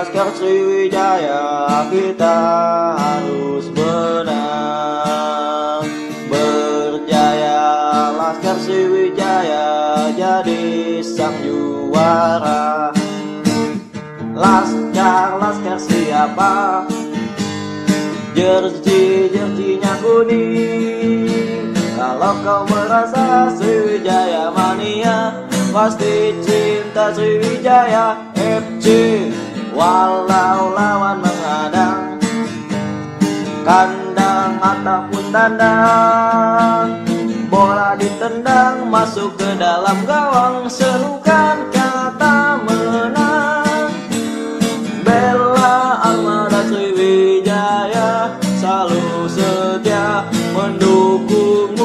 Laskar Sriwijaya kita harus menang Berjaya Laskar Sriwijaya jadi sang juara. Laskar, Laskar siapa? Jersey, jersinya kuning. Kalau kau merasa Sriwijaya mania Pasti cinta Sriwijaya FC Walau lawan menghadang Kandang ataupun tandang Bola ditendang masuk ke dalam gawang. Serukan kata menang. Bela Armada Sriwijaya Selalu setia Mendukung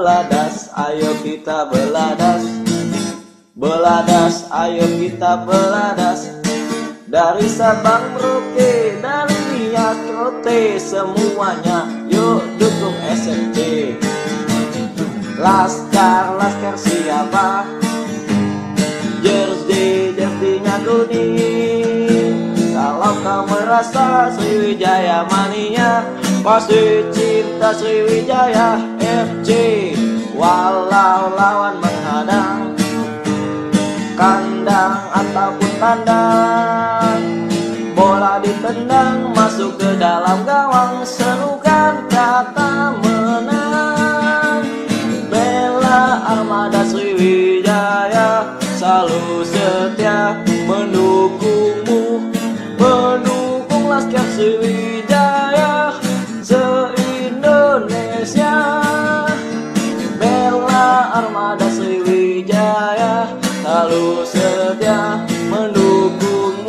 Beladas, ayo kita beladas. Beladas, ayo kita beladas. Dari Sabang Merauke, dari Nias Rote Semuanya yuk dukung SMC Laskar, Laskar siapa? Jersey, jersinya kuning Kalau kau merasa Sriwijaya mania Pasti cinta Sriwijaya FC Walau lawan menghadang Kandang ataupun tandang Bola ditendang masuk ke dalam gawang Serukan kata menang. Bela Armada Sriwijaya Selalu setia mendukungmu Jaya selalu setia mendukung